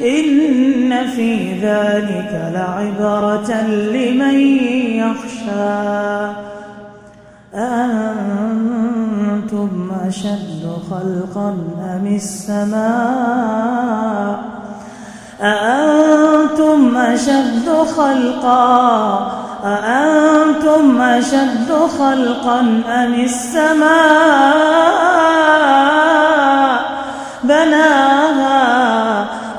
إن في ذلك لعبرة لمن يخشى. أنتم أشد خلقا أم السماء؟ أأنتم أشد خلقا؟ أأنتم أشد خلقا أم السماء؟ بناها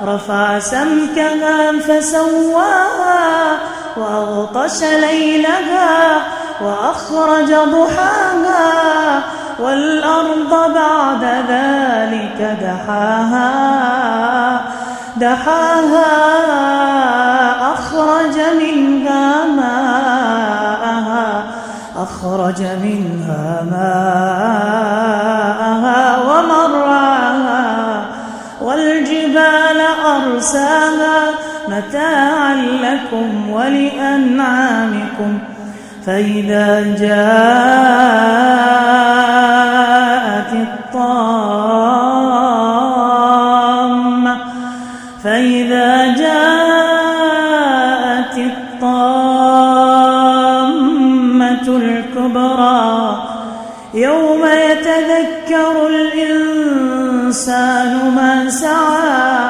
رفع سمكها فسواها وأغطش ليلها وأخرج ضحاها والأرض بعد ذلك دحاها. دحاها أخرج منها ماءها أخرج منها ماءها. أرساها متاعا لكم ولأنعامكم. فإذا جاءت الطامة فإذا جاءت الطامة الكبرى يوم يتذكر الإنسان ما سعى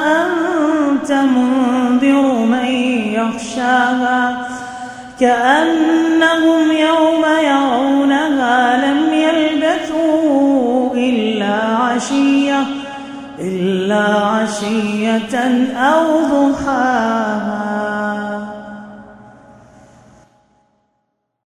يخشاها كأنهم يوم يرونها لم يلبثوا إلا عشية إلا عشية أو ضحاها.